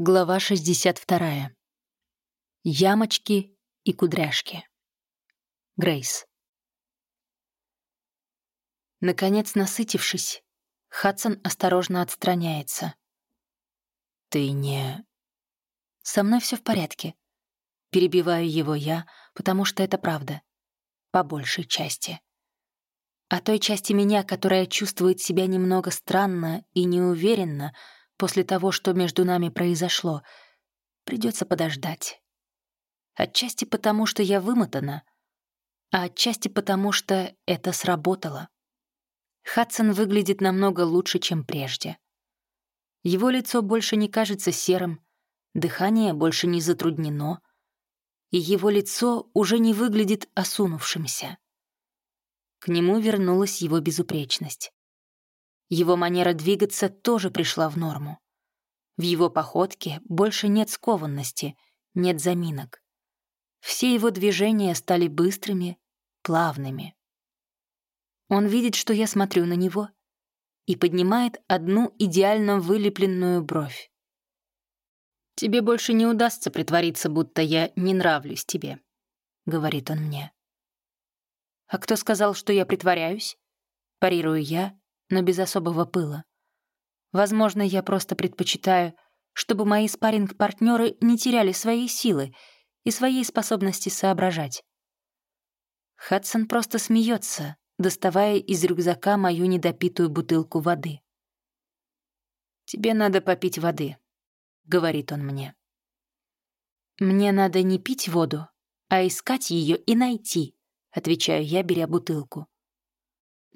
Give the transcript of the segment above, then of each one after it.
Глава 62. Ямочки и кудряшки. Грейс. Наконец, насытившись, Хадсон осторожно отстраняется. «Ты не...» «Со мной все в порядке». Перебиваю его я, потому что это правда. По большей части. А той части меня, которая чувствует себя немного странно и неуверенно — после того, что между нами произошло, придется подождать. Отчасти потому, что я вымотана, а отчасти потому, что это сработало. Хадсон выглядит намного лучше, чем прежде. Его лицо больше не кажется серым, дыхание больше не затруднено, и его лицо уже не выглядит осунувшимся. К нему вернулась его безупречность. Его манера двигаться тоже пришла в норму. В его походке больше нет скованности, нет заминок. Все его движения стали быстрыми, плавными. Он видит, что я смотрю на него, и поднимает одну идеально вылепленную бровь. «Тебе больше не удастся притвориться, будто я не нравлюсь тебе», — говорит он мне. «А кто сказал, что я притворяюсь?» Парирую я, но без особого пыла. Возможно, я просто предпочитаю, чтобы мои спарринг-партнеры не теряли своей силы и своей способности соображать. Хадсон просто смеется, доставая из рюкзака мою недопитую бутылку воды. «Тебе надо попить воды», — говорит он мне. «Мне надо не пить воду, а искать ее и найти», — отвечаю я, беря бутылку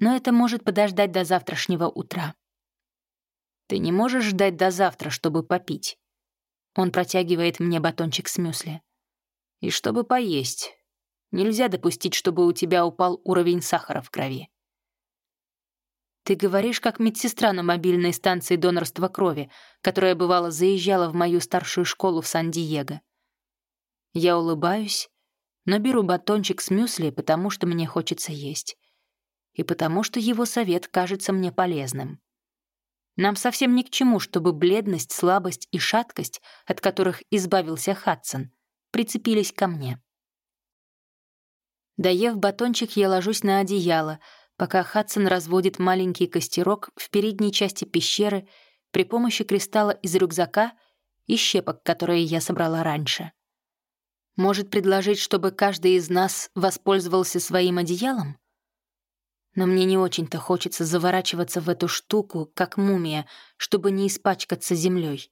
но это может подождать до завтрашнего утра. Ты не можешь ждать до завтра, чтобы попить. Он протягивает мне батончик с мюсли. И чтобы поесть. Нельзя допустить, чтобы у тебя упал уровень сахара в крови. Ты говоришь, как медсестра на мобильной станции донорства крови, которая, бывало, заезжала в мою старшую школу в Сан-Диего. Я улыбаюсь, но беру батончик с мюсли, потому что мне хочется есть и потому что его совет кажется мне полезным. Нам совсем ни к чему, чтобы бледность, слабость и шаткость, от которых избавился Хадсон, прицепились ко мне. Доев батончик, я ложусь на одеяло, пока Хадсон разводит маленький костерок в передней части пещеры при помощи кристалла из рюкзака и щепок, которые я собрала раньше. Может предложить, чтобы каждый из нас воспользовался своим одеялом? Но мне не очень-то хочется заворачиваться в эту штуку, как мумия, чтобы не испачкаться землей.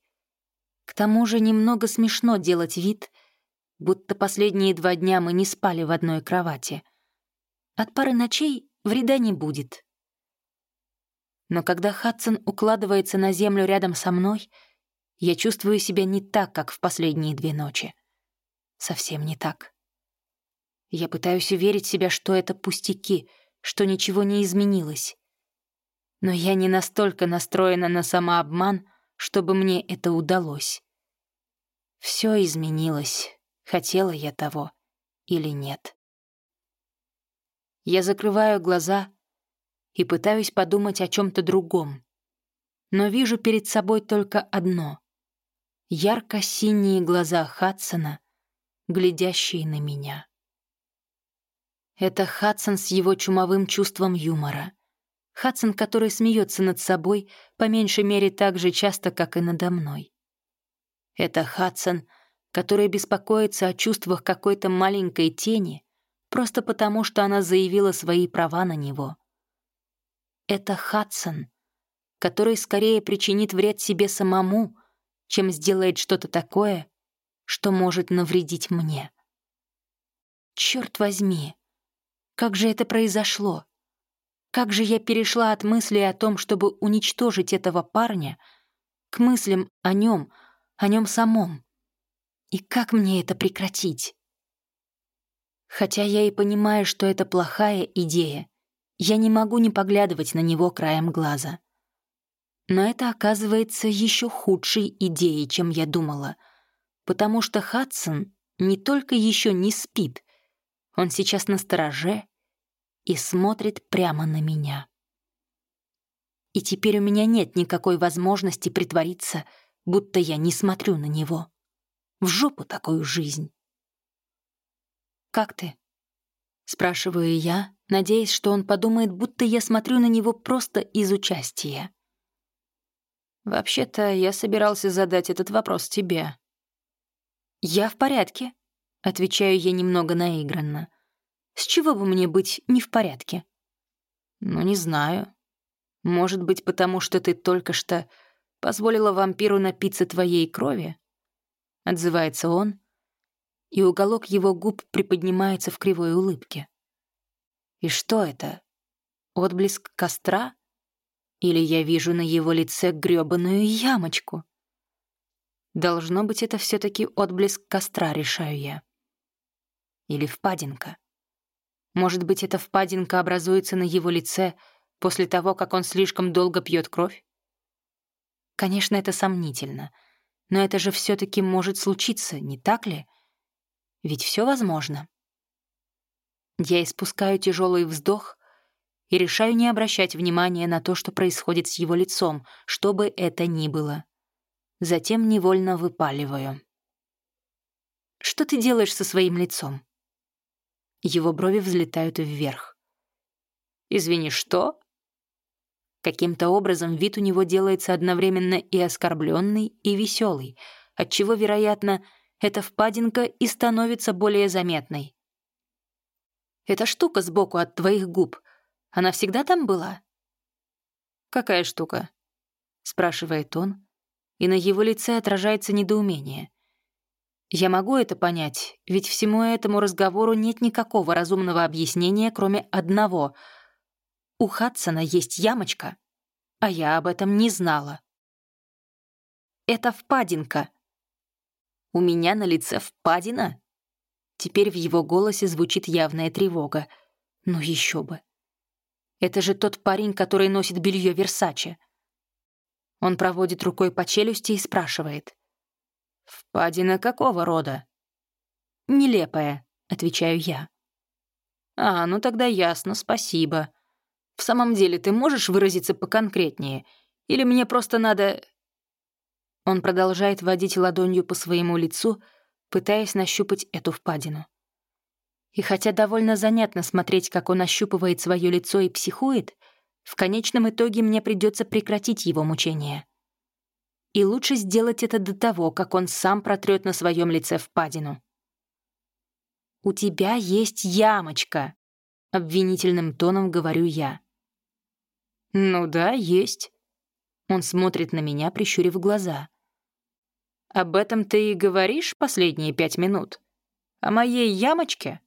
К тому же немного смешно делать вид, будто последние два дня мы не спали в одной кровати. От пары ночей вреда не будет. Но когда Хадсон укладывается на землю рядом со мной, я чувствую себя не так, как в последние две ночи. Совсем не так. Я пытаюсь уверить себя, что это пустяки — что ничего не изменилось. Но я не настолько настроена на самообман, чтобы мне это удалось. Все изменилось, хотела я того или нет. Я закрываю глаза и пытаюсь подумать о чем-то другом, но вижу перед собой только одно — ярко-синие глаза Хадсона, глядящие на меня. Это Хадсон с его чумовым чувством юмора. Хадсон, который смеется над собой, по меньшей мере так же часто, как и надо мной. Это Хадсон, который беспокоится о чувствах какой-то маленькой тени, просто потому, что она заявила свои права на него. Это Хадсон, который скорее причинит вред себе самому, чем сделает что-то такое, что может навредить мне. Черт возьми! Как же это произошло? Как же я перешла от мысли о том, чтобы уничтожить этого парня, к мыслям о нем, о нем самом? И как мне это прекратить? Хотя я и понимаю, что это плохая идея, я не могу не поглядывать на него краем глаза. Но это оказывается еще худшей идеей, чем я думала, потому что Хадсон не только еще не спит, он сейчас на стороже и смотрит прямо на меня. И теперь у меня нет никакой возможности притвориться, будто я не смотрю на него. В жопу такую жизнь. «Как ты?» — спрашиваю я, надеясь, что он подумает, будто я смотрю на него просто из участия. «Вообще-то я собирался задать этот вопрос тебе». «Я в порядке», — отвечаю я немного наигранно. «С чего бы мне быть не в порядке?» «Ну, не знаю. Может быть, потому что ты только что позволила вампиру напиться твоей крови?» Отзывается он, и уголок его губ приподнимается в кривой улыбке. «И что это? Отблеск костра? Или я вижу на его лице грёбаную ямочку?» Должно быть, это все таки отблеск костра, решаю я. Или впадинка. Может быть, эта впадинка образуется на его лице после того, как он слишком долго пьет кровь? Конечно, это сомнительно, но это же все таки может случиться, не так ли? Ведь все возможно. Я испускаю тяжелый вздох и решаю не обращать внимания на то, что происходит с его лицом, что бы это ни было. Затем невольно выпаливаю. «Что ты делаешь со своим лицом?» Его брови взлетают вверх. «Извини, что?» Каким-то образом вид у него делается одновременно и оскорбленный, и веселый, отчего, вероятно, эта впадинка и становится более заметной. «Эта штука сбоку от твоих губ, она всегда там была?» «Какая штука?» — спрашивает он, и на его лице отражается недоумение. Я могу это понять, ведь всему этому разговору нет никакого разумного объяснения, кроме одного. У Хадсона есть ямочка, а я об этом не знала. Это впадинка. У меня на лице впадина? Теперь в его голосе звучит явная тревога. Ну еще бы. Это же тот парень, который носит белье Версаче. Он проводит рукой по челюсти и спрашивает. «Впадина какого рода?» «Нелепая», — отвечаю я. «А, ну тогда ясно, спасибо. В самом деле, ты можешь выразиться поконкретнее? Или мне просто надо...» Он продолжает водить ладонью по своему лицу, пытаясь нащупать эту впадину. И хотя довольно занятно смотреть, как он ощупывает свое лицо и психует, в конечном итоге мне придется прекратить его мучения. И лучше сделать это до того, как он сам протрет на своем лице впадину. «У тебя есть ямочка», — обвинительным тоном говорю я. «Ну да, есть». Он смотрит на меня, прищурив глаза. «Об этом ты и говоришь последние пять минут? О моей ямочке?»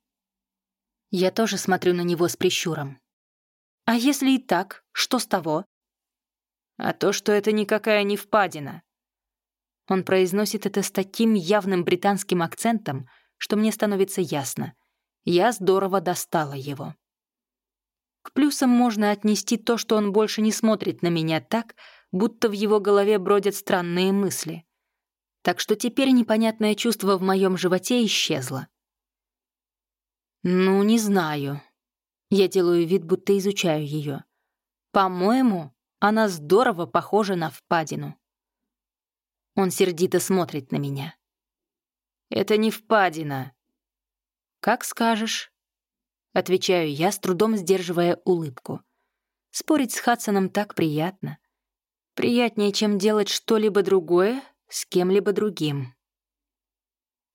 Я тоже смотрю на него с прищуром. «А если и так, что с того?» А то, что это никакая не впадина. Он произносит это с таким явным британским акцентом, что мне становится ясно. Я здорово достала его. К плюсам можно отнести то, что он больше не смотрит на меня так, будто в его голове бродят странные мысли. Так что теперь непонятное чувство в моем животе исчезло. «Ну, не знаю». Я делаю вид, будто изучаю ее. «По-моему, она здорово похожа на впадину. Он сердито смотрит на меня. «Это не впадина». «Как скажешь», — отвечаю я, с трудом сдерживая улыбку. Спорить с Хадсоном так приятно. Приятнее, чем делать что-либо другое с кем-либо другим.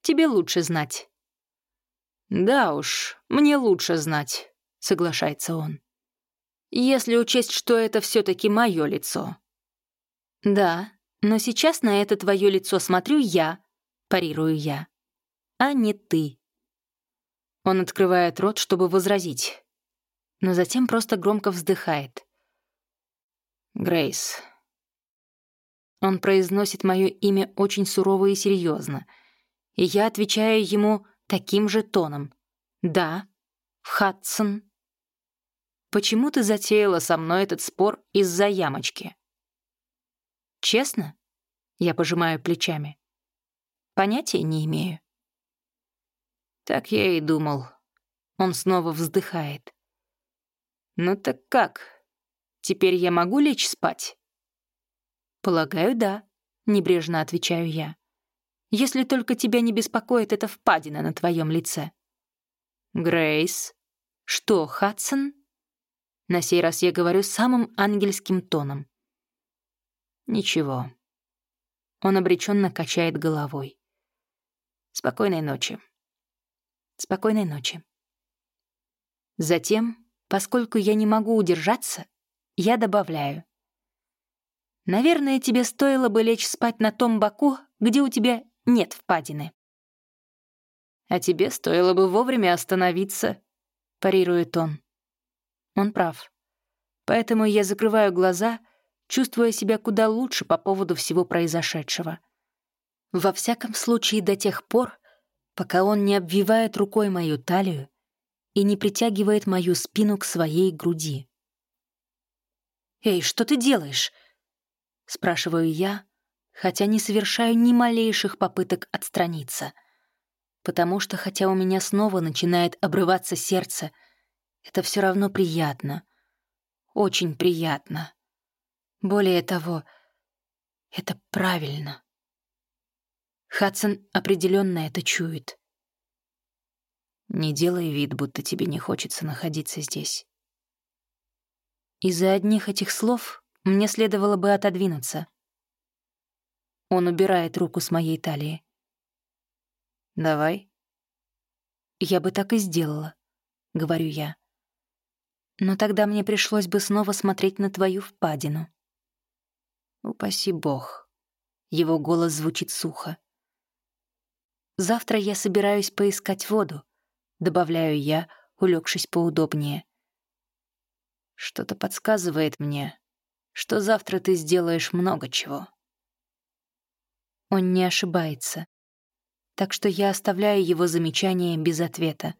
Тебе лучше знать. «Да уж, мне лучше знать», — соглашается он. Если учесть, что это все таки мое лицо. Да, но сейчас на это твое лицо смотрю я, парирую я, а не ты. Он открывает рот, чтобы возразить, но затем просто громко вздыхает. Грейс. Он произносит мое имя очень сурово и серьезно, и я отвечаю ему таким же тоном. «Да, Хадсон Почему ты затеяла со мной этот спор из-за ямочки? Честно? Я пожимаю плечами. Понятия не имею. Так я и думал. Он снова вздыхает. Ну так как? Теперь я могу лечь спать? Полагаю, да. небрежно отвечаю я. «Если только тебя не беспокоит эта впадина на твоем лице». «Грейс?» «Что, Хадсон?» На сей раз я говорю самым ангельским тоном. «Ничего». Он обреченно качает головой. «Спокойной ночи». «Спокойной ночи». Затем, поскольку я не могу удержаться, я добавляю. «Наверное, тебе стоило бы лечь спать на том боку, где у тебя нет впадины». «А тебе стоило бы вовремя остановиться», — парирует он. Он прав. Поэтому я закрываю глаза, чувствуя себя куда лучше по поводу всего произошедшего. Во всяком случае, до тех пор, пока он не обвивает рукой мою талию и не притягивает мою спину к своей груди. «Эй, что ты делаешь?» — спрашиваю я, хотя не совершаю ни малейших попыток отстраниться. Потому что, хотя у меня снова начинает обрываться сердце, это все равно приятно. Очень приятно. Более того, это правильно. Хадсон определенно это чует. Не делай вид, будто тебе не хочется находиться здесь. Из-за одних этих слов мне следовало бы отодвинуться. Он убирает руку с моей талии. «Давай». «Я бы так и сделала», — говорю я. «Но тогда мне пришлось бы снова смотреть на твою впадину». «Упаси бог». Его голос звучит сухо. «Завтра я собираюсь поискать воду. — добавляю я, улегшись поудобнее. «Что-то подсказывает мне, что завтра ты сделаешь много чего». Он не ошибается, так что я оставляю его замечание без ответа.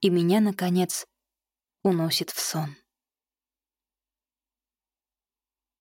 И меня, наконец, уносит в сон.